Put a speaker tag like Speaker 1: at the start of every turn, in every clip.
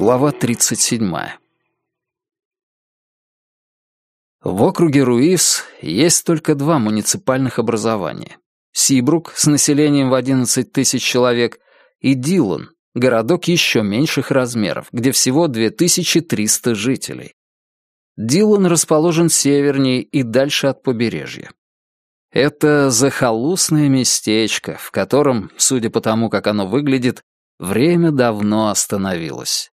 Speaker 1: Глава 37. В округе Руис есть только два муниципальных образования. Сибрук с населением в 11 тысяч человек и Дилан, городок еще меньших размеров, где всего 2300 жителей. Дилан расположен севернее и дальше от побережья. Это захолустное местечко, в котором, судя по тому, как оно выглядит, время давно остановилось.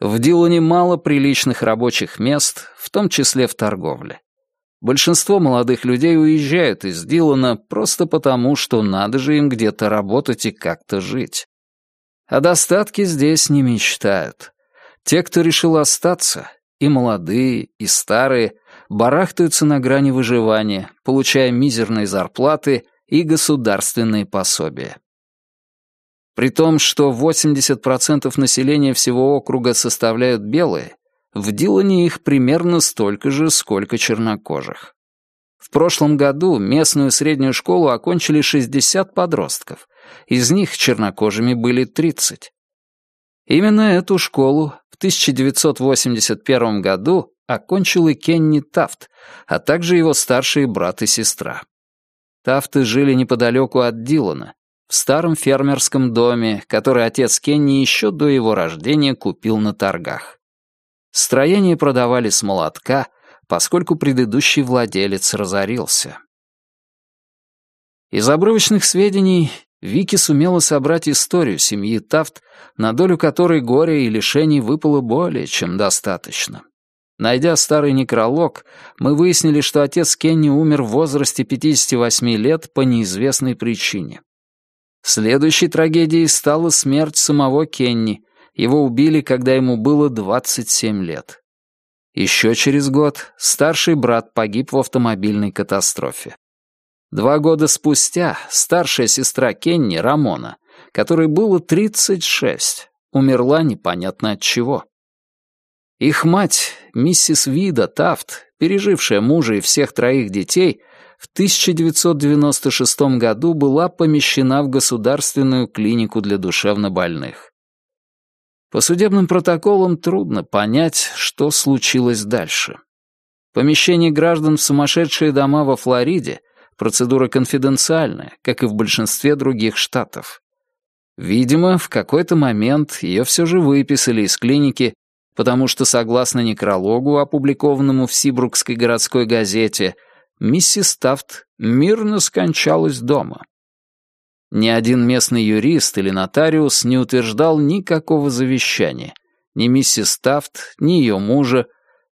Speaker 1: В Дилане мало приличных рабочих мест, в том числе в торговле. Большинство молодых людей уезжают из Дилана просто потому, что надо же им где-то работать и как-то жить. О достатке здесь не мечтают. Те, кто решил остаться, и молодые, и старые, барахтаются на грани выживания, получая мизерные зарплаты и государственные пособия. При том, что 80% населения всего округа составляют белые, в Дилане их примерно столько же, сколько чернокожих. В прошлом году местную среднюю школу окончили 60 подростков, из них чернокожими были 30. Именно эту школу в 1981 году окончил и Кенни Тафт, а также его старшие брат и сестра. Тафты жили неподалеку от Дилана, в старом фермерском доме, который отец Кенни еще до его рождения купил на торгах. Строение продавали с молотка, поскольку предыдущий владелец разорился. Из обрывочных сведений Вики сумела собрать историю семьи Тафт, на долю которой горя и лишений выпало более чем достаточно. Найдя старый некролог, мы выяснили, что отец Кенни умер в возрасте 58 лет по неизвестной причине. Следующей трагедией стала смерть самого Кенни. Его убили, когда ему было 27 лет. Еще через год старший брат погиб в автомобильной катастрофе. Два года спустя старшая сестра Кенни, Рамона, которой было 36, умерла непонятно от чего. Их мать, миссис Вида Тафт, пережившая мужа и всех троих детей, в 1996 году была помещена в государственную клинику для душевнобольных. По судебным протоколам трудно понять, что случилось дальше. Помещение граждан в сумасшедшие дома во Флориде — процедура конфиденциальная, как и в большинстве других штатов. Видимо, в какой-то момент ее все же выписали из клиники, потому что, согласно некрологу, опубликованному в Сибрукской городской газете, миссис Тафт мирно скончалась дома. Ни один местный юрист или нотариус не утверждал никакого завещания, ни миссис Тафт, ни ее мужа,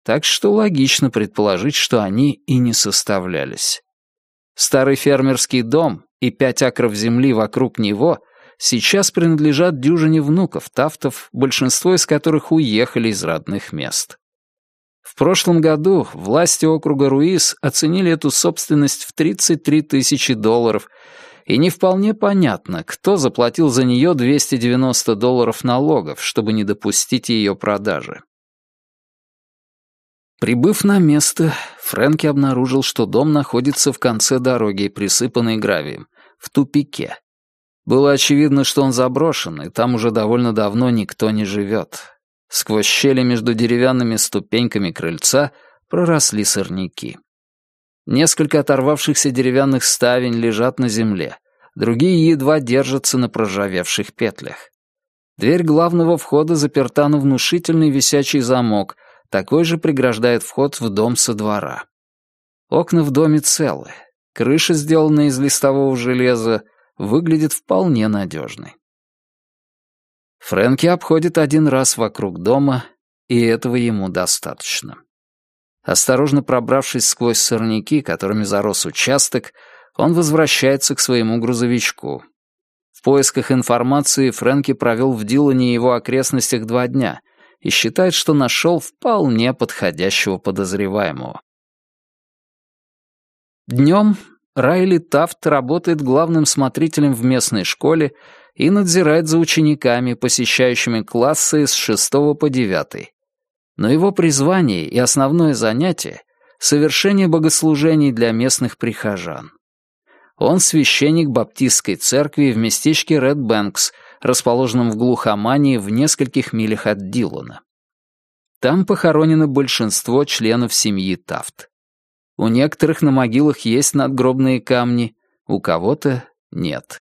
Speaker 1: так что логично предположить, что они и не составлялись. Старый фермерский дом и пять акров земли вокруг него сейчас принадлежат дюжине внуков Тафтов, большинство из которых уехали из родных мест. В прошлом году власти округа Руис оценили эту собственность в 33 тысячи долларов, и не вполне понятно, кто заплатил за нее 290 долларов налогов, чтобы не допустить ее продажи. Прибыв на место, Фрэнки обнаружил, что дом находится в конце дороги, присыпанной гравием, в тупике. Было очевидно, что он заброшен, и там уже довольно давно никто не живет. Сквозь щели между деревянными ступеньками крыльца проросли сорняки. Несколько оторвавшихся деревянных ставень лежат на земле, другие едва держатся на проржавевших петлях. Дверь главного входа заперта на внушительный висячий замок, такой же преграждает вход в дом со двора. Окна в доме целы, крыша, сделанная из листового железа, выглядит вполне надежной. Фрэнки обходит один раз вокруг дома, и этого ему достаточно. Осторожно пробравшись сквозь сорняки, которыми зарос участок, он возвращается к своему грузовичку. В поисках информации Фрэнки провел в Дилане и его окрестностях два дня и считает, что нашел вполне подходящего подозреваемого. Днем Райли Тафт работает главным смотрителем в местной школе и надзирает за учениками, посещающими классы с 6 по 9. Но его призвание и основное занятие — совершение богослужений для местных прихожан. Он священник баптистской церкви в местечке Ред Бэнкс, расположенном в глухомании в нескольких милях от Дилона. Там похоронено большинство членов семьи Тафт. У некоторых на могилах есть надгробные камни, у кого-то нет.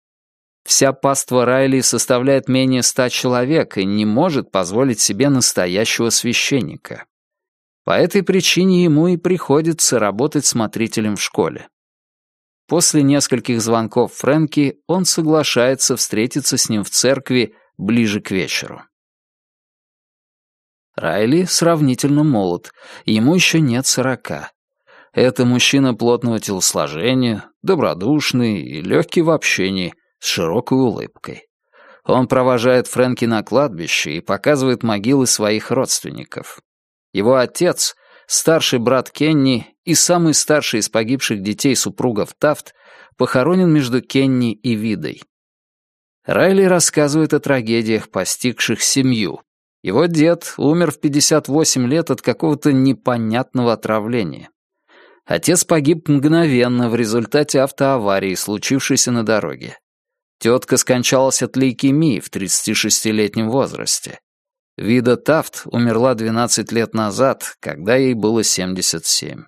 Speaker 1: Вся паства Райли составляет менее ста человек и не может позволить себе настоящего священника. По этой причине ему и приходится работать смотрителем в школе. После нескольких звонков Фрэнки он соглашается встретиться с ним в церкви ближе к вечеру. Райли сравнительно молод, ему еще нет сорока. Это мужчина плотного телосложения, добродушный и легкий в общении, с широкой улыбкой. Он провожает Фрэнки на кладбище и показывает могилы своих родственников. Его отец, старший брат Кенни и самый старший из погибших детей супругов Тафт, похоронен между Кенни и Видой. Райли рассказывает о трагедиях, постигших семью. Его дед умер в 58 лет от какого-то непонятного отравления. Отец погиб мгновенно в результате автоаварии, случившейся на дороге. Тетка скончалась от лейкемии в 36-летнем возрасте. Вида Тафт умерла 12 лет назад, когда ей было 77.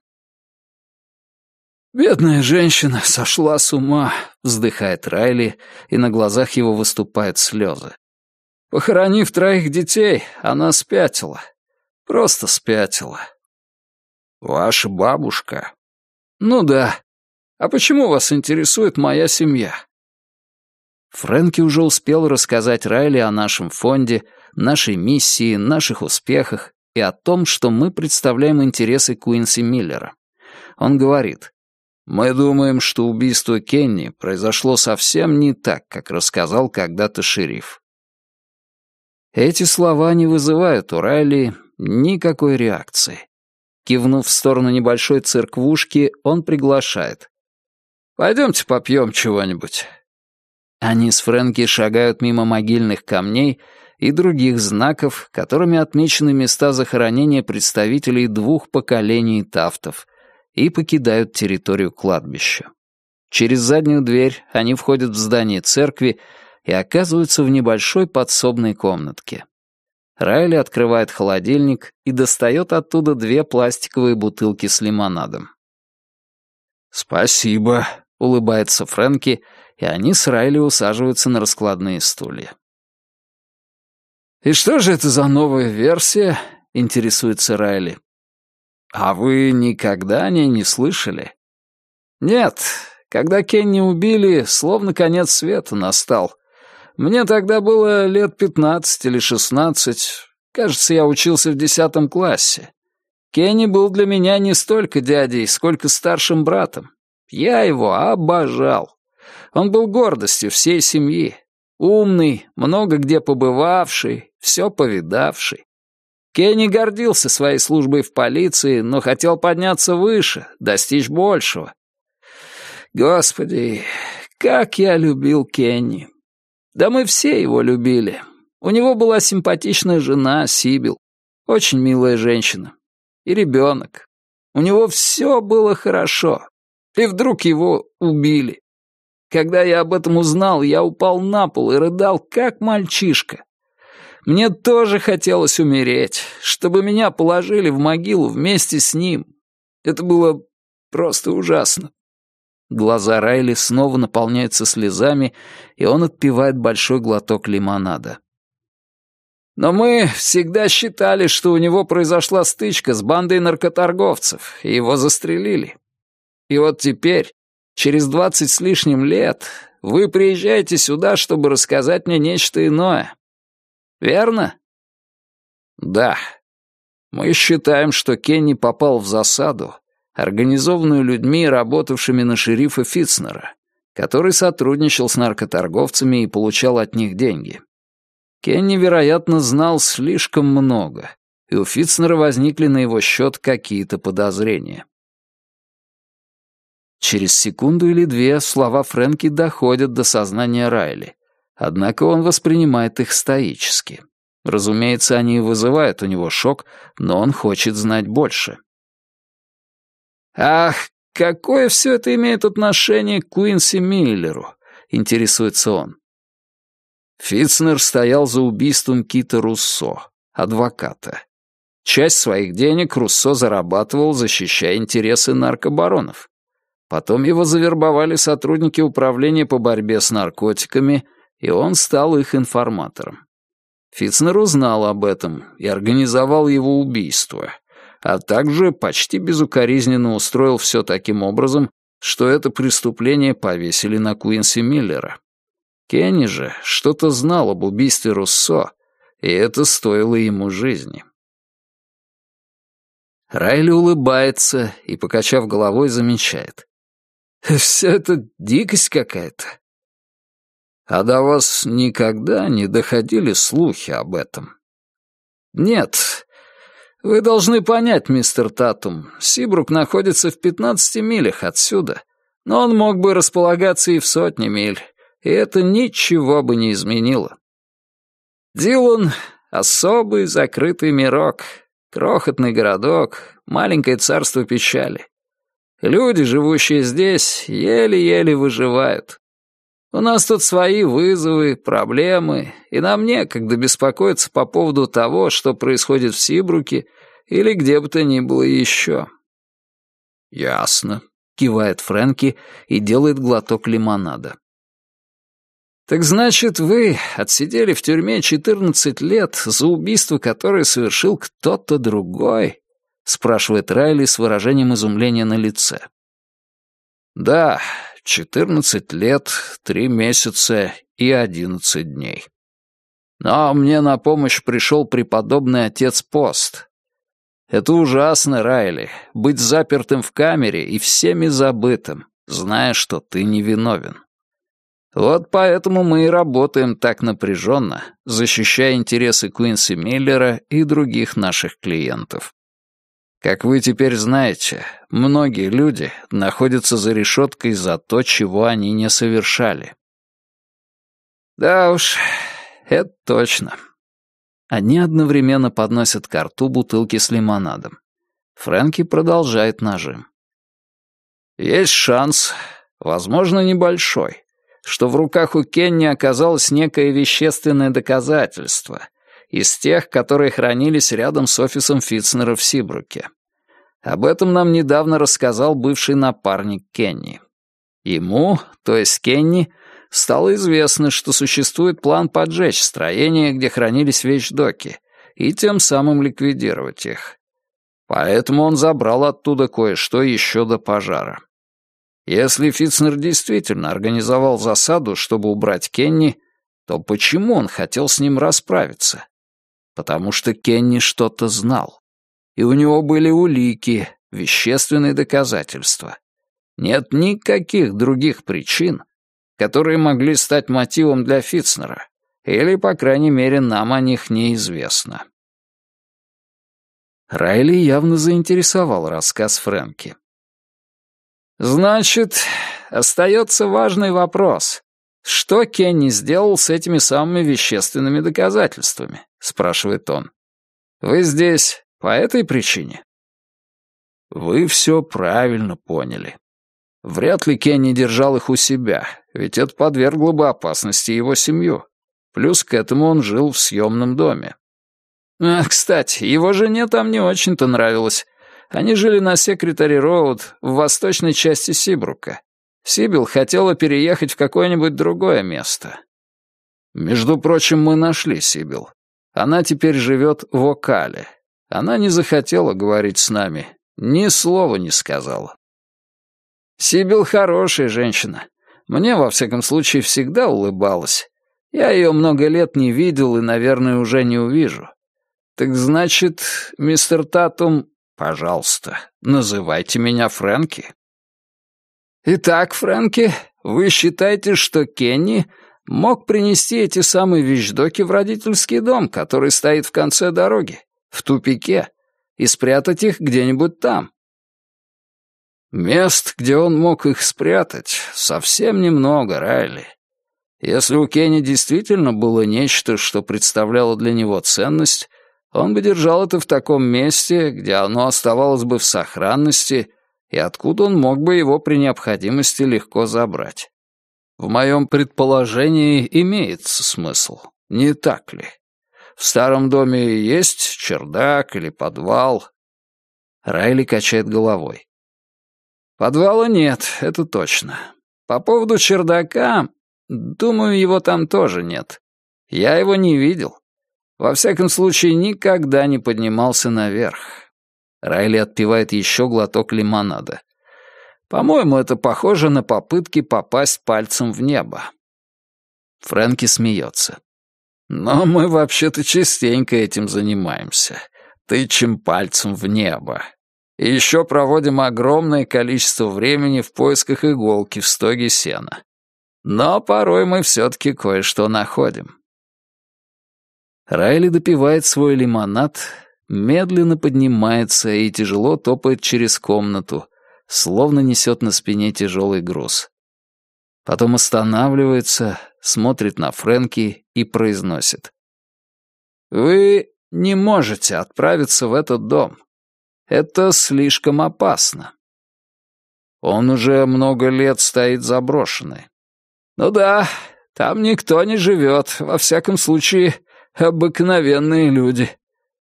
Speaker 1: «Бедная женщина сошла с ума», — вздыхает Райли, и на глазах его выступают слезы. «Похоронив троих детей, она спятила. Просто спятила». «Ваша бабушка?» «Ну да. А почему вас интересует моя семья?» Фрэнки уже успел рассказать Райли о нашем фонде, нашей миссии, наших успехах и о том, что мы представляем интересы Куинси Миллера. Он говорит, «Мы думаем, что убийство Кенни произошло совсем не так, как рассказал когда-то шериф». Эти слова не вызывают у Райли никакой реакции. Кивнув в сторону небольшой церквушки, он приглашает. «Пойдемте попьем чего-нибудь. Они с Фрэнки шагают мимо могильных камней и других знаков, которыми отмечены места захоронения представителей двух поколений тафтов, и покидают территорию кладбища. Через заднюю дверь они входят в здание церкви и оказываются в небольшой подсобной комнатке. Райли открывает холодильник и достает оттуда две пластиковые бутылки с лимонадом. «Спасибо», — улыбается Фрэнки и они с Райли усаживаются на раскладные стулья. «И что же это за новая версия?» — интересуется Райли. «А вы никогда о ней не слышали?» «Нет, когда Кенни убили, словно конец света настал. Мне тогда было лет пятнадцать или шестнадцать. Кажется, я учился в десятом классе. Кенни был для меня не столько дядей, сколько старшим братом. Я его обожал. Он был гордостью всей семьи. Умный, много где побывавший, все повидавший. Кенни гордился своей службой в полиции, но хотел подняться выше, достичь большего. Господи, как я любил Кенни. Да мы все его любили. У него была симпатичная жена, Сибил. Очень милая женщина. И ребенок. У него все было хорошо. И вдруг его убили. Когда я об этом узнал, я упал на пол и рыдал, как мальчишка. Мне тоже хотелось умереть, чтобы меня положили в могилу вместе с ним. Это было просто ужасно. Глаза Райли снова наполняются слезами, и он отпивает большой глоток лимонада. Но мы всегда считали, что у него произошла стычка с бандой наркоторговцев, и его застрелили. И вот теперь Через двадцать с лишним лет вы приезжаете сюда, чтобы рассказать мне нечто иное. Верно? Да. Мы считаем, что Кенни попал в засаду, организованную людьми, работавшими на шерифа Фитцнера, который сотрудничал с наркоторговцами и получал от них деньги. Кенни, вероятно, знал слишком много, и у Фитцнера возникли на его счет какие-то подозрения. Через секунду или две слова Фрэнки доходят до сознания Райли. Однако он воспринимает их стоически. Разумеется, они вызывают у него шок, но он хочет знать больше. «Ах, какое все это имеет отношение к Куинси Миллеру?» — интересуется он. Фитцнер стоял за убийством Кита Руссо, адвоката. Часть своих денег Руссо зарабатывал, защищая интересы наркобаронов. Потом его завербовали сотрудники управления по борьбе с наркотиками, и он стал их информатором. Фитцнер узнал об этом и организовал его убийство, а также почти безукоризненно устроил все таким образом, что это преступление повесили на Куинси Миллера. Кенни же что-то знал об убийстве Руссо, и это стоило ему жизни. Райли улыбается и, покачав головой, замечает. «Все это дикость какая-то. А до вас никогда не доходили слухи об этом? Нет. Вы должны понять, мистер Татум, Сибрук находится в 15 милях отсюда, но он мог бы располагаться и в сотне миль, и это ничего бы не изменило. Дилан — особый закрытый мирок, крохотный городок, маленькое царство печали. Люди, живущие здесь, еле-еле выживают. У нас тут свои вызовы, проблемы, и нам некогда беспокоиться по поводу того, что происходит в Сибруке или где бы то ни было еще». «Ясно», — кивает Фрэнки и делает глоток лимонада. «Так значит, вы отсидели в тюрьме 14 лет за убийство, которое совершил кто-то другой?» — спрашивает Райли с выражением изумления на лице. «Да, Четырнадцать лет, три месяца и одиннадцать дней. Но мне на помощь пришел преподобный отец Пост. Это ужасно, Райли, быть запертым в камере и всеми забытым, зная, что ты невиновен. Вот поэтому мы и работаем так напряженно, защищая интересы Куинси Миллера и других наших клиентов. Как вы теперь знаете, многие люди находятся за решеткой за то, чего они не совершали. Да уж, это точно. Они одновременно подносят к рту бутылки с лимонадом. Фрэнки продолжает нажим. Есть шанс, возможно, небольшой, что в руках у Кенни оказалось некое вещественное доказательство, из тех, которые хранились рядом с офисом Фитцнера в Сибруке. Об этом нам недавно рассказал бывший напарник Кенни. Ему, то есть Кенни, стало известно, что существует план поджечь строение, где хранились вещдоки, и тем самым ликвидировать их. Поэтому он забрал оттуда кое-что еще до пожара. Если Фитцнер действительно организовал засаду, чтобы убрать Кенни, то почему он хотел с ним расправиться? Потому что Кенни что-то знал. И у него были улики, вещественные доказательства. Нет никаких других причин, которые могли стать мотивом для Фитцнера, или, по крайней мере, нам о них неизвестно. Райли явно заинтересовал рассказ Фрэнки. «Значит, остается важный вопрос. «Что Кенни сделал с этими самыми вещественными доказательствами?» — спрашивает он. «Вы здесь по этой причине?» «Вы все правильно поняли. Вряд ли Кенни держал их у себя, ведь это подвергло бы опасности его семью. Плюс к этому он жил в съемном доме. А, кстати, его жене там не очень-то нравилось. Они жили на Секретари Роуд в восточной части Сибрука. Сибил хотела переехать в какое-нибудь другое место. Между прочим, мы нашли Сибил. Она теперь живет в Окале. Она не захотела говорить с нами, ни слова не сказала. Сибил хорошая женщина. Мне, во всяком случае, всегда улыбалась. Я ее много лет не видел и, наверное, уже не увижу. Так значит, мистер Татум, пожалуйста, называйте меня Фрэнки. «Итак, Фрэнки, вы считаете, что Кенни мог принести эти самые вещдоки в родительский дом, который стоит в конце дороги, в тупике, и спрятать их где-нибудь там?» Мест, где он мог их спрятать, совсем немного, Райли. Если у Кенни действительно было нечто, что представляло для него ценность, он бы держал это в таком месте, где оно оставалось бы в сохранности, и откуда он мог бы его при необходимости легко забрать. В моем предположении имеется смысл, не так ли? В старом доме есть чердак или подвал?» Райли качает головой. «Подвала нет, это точно. По поводу чердака, думаю, его там тоже нет. Я его не видел. Во всяком случае, никогда не поднимался наверх». Райли отпивает еще глоток лимонада. «По-моему, это похоже на попытки попасть пальцем в небо». Фрэнки смеется. Но мы вообще-то частенько этим занимаемся. Тычем пальцем в небо. И еще проводим огромное количество времени в поисках иголки в стоге сена. Но порой мы все-таки кое-что находим. Райли допивает свой лимонад, медленно поднимается и тяжело топает через комнату, словно несет на спине тяжелый груз. Потом останавливается, смотрит на Фрэнки и произносит. «Вы не можете отправиться в этот дом. Это слишком опасно. Он уже много лет стоит заброшенный. Ну да, там никто не живет, во всяком случае, обыкновенные люди.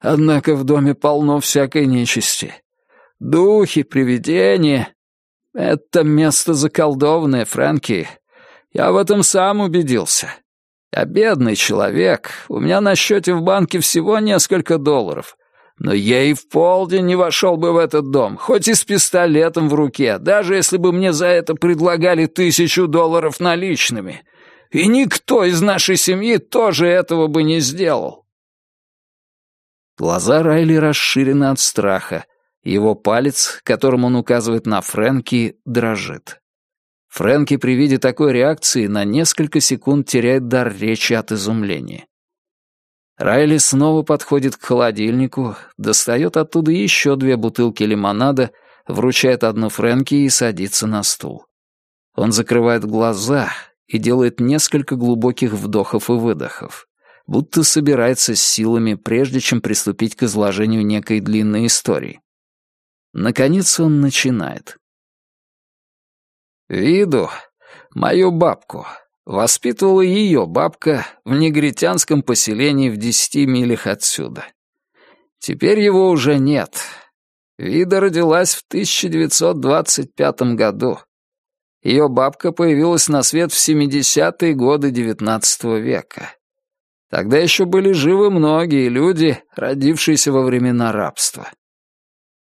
Speaker 1: Однако в доме полно всякой нечисти. Духи, привидения. Это место заколдованное, Фрэнки. Я в этом сам убедился. Я бедный человек, у меня на счете в банке всего несколько долларов. Но я и в полдень не вошел бы в этот дом, хоть и с пистолетом в руке, даже если бы мне за это предлагали тысячу долларов наличными. И никто из нашей семьи тоже этого бы не сделал. Глаза Райли расширены от страха. Его палец, которым он указывает на Фрэнки, дрожит. Фрэнки при виде такой реакции на несколько секунд теряет дар речи от изумления. Райли снова подходит к холодильнику, достает оттуда еще две бутылки лимонада, вручает одну Фрэнки и садится на стул. Он закрывает глаза и делает несколько глубоких вдохов и выдохов, будто собирается с силами, прежде чем приступить к изложению некой длинной истории. Наконец он начинает. Виду, мою бабку, воспитывала ее бабка в негритянском поселении в десяти милях отсюда. Теперь его уже нет. Вида родилась в 1925 году. Ее бабка появилась на свет в 70-е годы XIX века. Тогда еще были живы многие люди, родившиеся во времена рабства.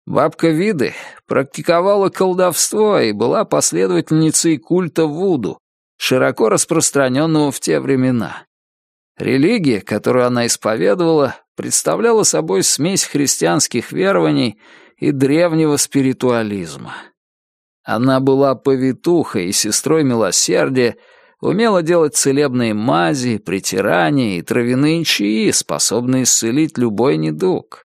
Speaker 1: Бабка Виды практиковала колдовство и была последовательницей культа Вуду, широко распространенного в те времена. Религия, которую она исповедовала, представляла собой смесь христианских верований и древнего спиритуализма. Она была повитухой и сестрой милосердия, умела делать целебные мази, притирания и травяные чаи, способные исцелить любой недуг.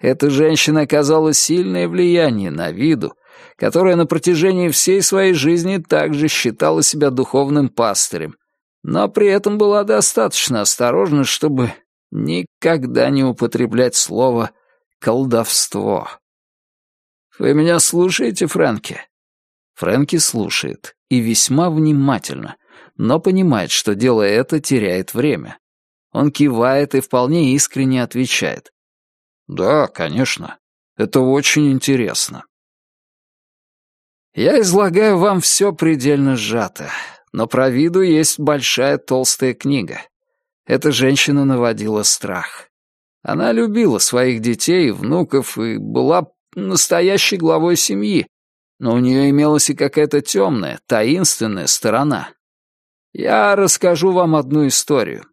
Speaker 1: Эта женщина оказала сильное влияние на виду, которая на протяжении всей своей жизни также считала себя духовным пастырем, но при этом была достаточно осторожна, чтобы никогда не употреблять слово «колдовство». «Вы меня слушаете, Фрэнки?» Фрэнки слушает, и весьма внимательно, но понимает, что, делая это, теряет время. Он кивает и вполне искренне отвечает. «Да, конечно. Это очень интересно». Я излагаю вам все предельно сжато, но про виду есть большая толстая книга. Эта женщина наводила страх. Она любила своих детей внуков и была настоящей главой семьи, но у нее имелась и какая-то темная, таинственная сторона. Я расскажу вам одну историю.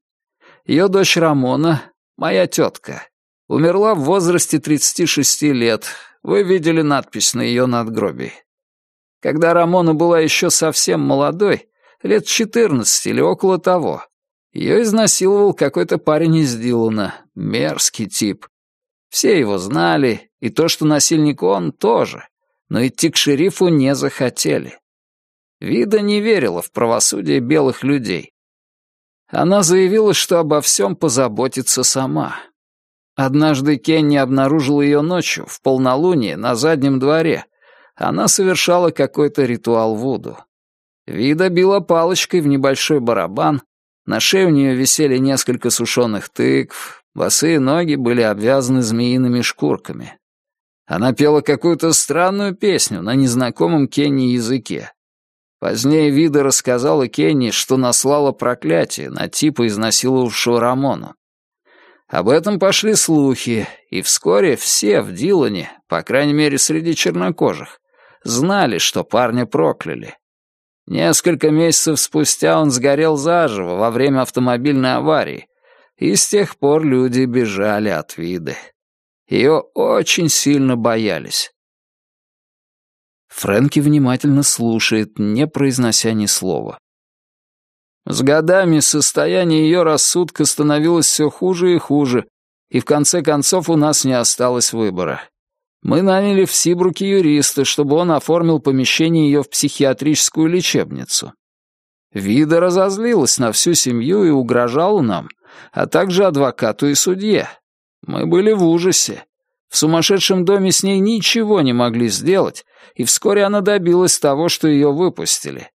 Speaker 1: Ее дочь Рамона, моя тетка, умерла в возрасте 36 лет. Вы видели надпись на ее надгробии. Когда Рамона была еще совсем молодой, лет 14 или около того, ее изнасиловал какой-то парень из Дилана, мерзкий тип. Все его знали, и то, что насильник он, тоже, но идти к шерифу не захотели. Вида не верила в правосудие белых людей, Она заявила, что обо всем позаботится сама. Однажды Кенни обнаружил ее ночью, в полнолуние, на заднем дворе. Она совершала какой-то ритуал Вуду. Вида била палочкой в небольшой барабан, на шее у нее висели несколько сушеных тыкв, босые ноги были обвязаны змеиными шкурками. Она пела какую-то странную песню на незнакомом Кенни языке. Позднее Вида рассказала Кенни, что наслала проклятие на типа, изнасиловавшего Рамону. Об этом пошли слухи, и вскоре все в Дилане, по крайней мере среди чернокожих, знали, что парня прокляли. Несколько месяцев спустя он сгорел заживо во время автомобильной аварии, и с тех пор люди бежали от виды. Ее очень сильно боялись. Фрэнки внимательно слушает, не произнося ни слова. С годами состояние ее рассудка становилось все хуже и хуже, и в конце концов у нас не осталось выбора. Мы наняли в Сибруке юриста, чтобы он оформил помещение ее в психиатрическую лечебницу. Вида разозлилась на всю семью и угрожала нам, а также адвокату и судье. Мы были в ужасе. В сумасшедшем доме с ней ничего не могли сделать, и вскоре она добилась того, что ее выпустили.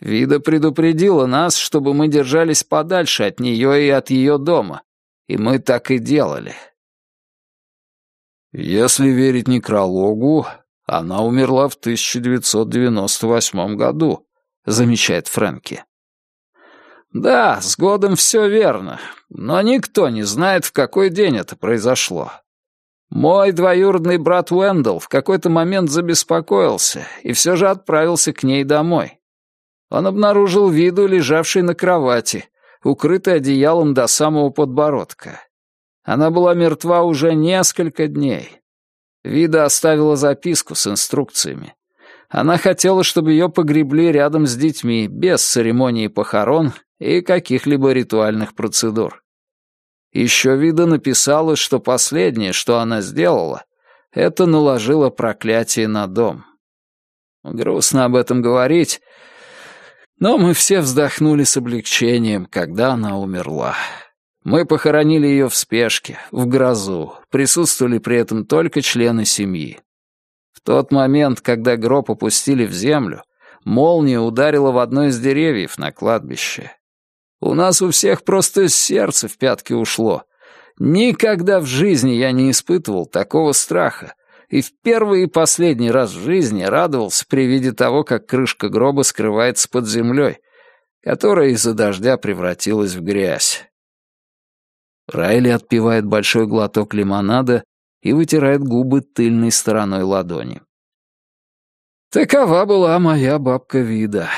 Speaker 1: Вида предупредила нас, чтобы мы держались подальше от нее и от ее дома, и мы так и делали. Если верить некрологу, она умерла в 1998 году, замечает Фрэнки. Да, с годом все верно, но никто не знает, в какой день это произошло. Мой двоюродный брат Уэндл в какой-то момент забеспокоился и все же отправился к ней домой. Он обнаружил виду, лежавшей на кровати, укрытой одеялом до самого подбородка. Она была мертва уже несколько дней. Вида оставила записку с инструкциями. Она хотела, чтобы ее погребли рядом с детьми, без церемонии похорон и каких-либо ритуальных процедур. Еще Вида написала, что последнее, что она сделала, это наложила проклятие на дом. Грустно об этом говорить, но мы все вздохнули с облегчением, когда она умерла. Мы похоронили ее в спешке, в грозу, присутствовали при этом только члены семьи. В тот момент, когда гроб опустили в землю, молния ударила в одно из деревьев на кладбище. У нас у всех просто сердце в пятки ушло. Никогда в жизни я не испытывал такого страха, и в первый и последний раз в жизни радовался при виде того, как крышка гроба скрывается под землей, которая из-за дождя превратилась в грязь. Райли отпивает большой глоток лимонада и вытирает губы тыльной стороной ладони. Такова была моя бабка Вида.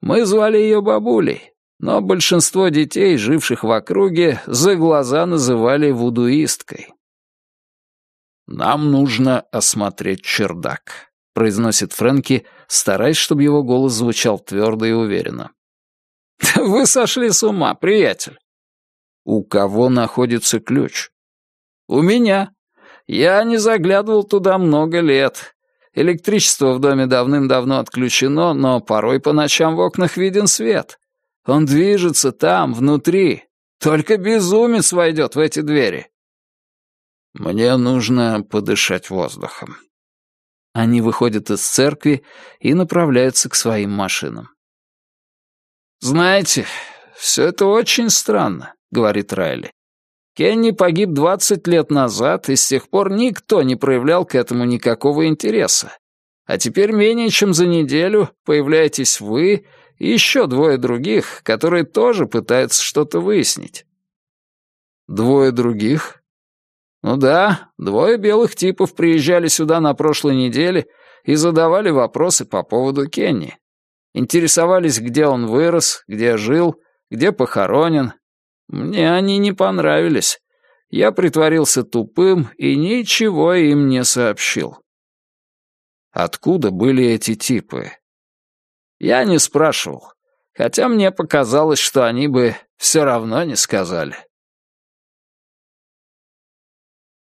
Speaker 1: Мы звали ее бабулей, но большинство детей, живших в округе, за глаза называли вудуисткой. «Нам нужно осмотреть чердак», — произносит Фрэнки, стараясь, чтобы его голос звучал твердо и уверенно. «Вы сошли с ума, приятель. У кого находится ключ? У меня. Я не заглядывал туда много лет. Электричество в доме давным-давно отключено, но порой по ночам в окнах виден свет. Он движется там, внутри. Только безумец войдет в эти двери. Мне нужно подышать воздухом. Они выходят из церкви и направляются к своим машинам. Знаете, все это очень странно. — говорит Райли. Кенни погиб 20 лет назад, и с тех пор никто не проявлял к этому никакого интереса. А теперь менее чем за неделю появляетесь вы и еще двое других, которые тоже пытаются что-то выяснить. Двое других? Ну да, двое белых типов приезжали сюда на прошлой неделе и задавали вопросы по поводу Кенни. Интересовались, где он вырос, где жил, где похоронен, мне они не понравились. Я притворился тупым и ничего им не сообщил. Откуда были эти типы? Я не спрашивал, хотя мне показалось, что они бы все равно не сказали.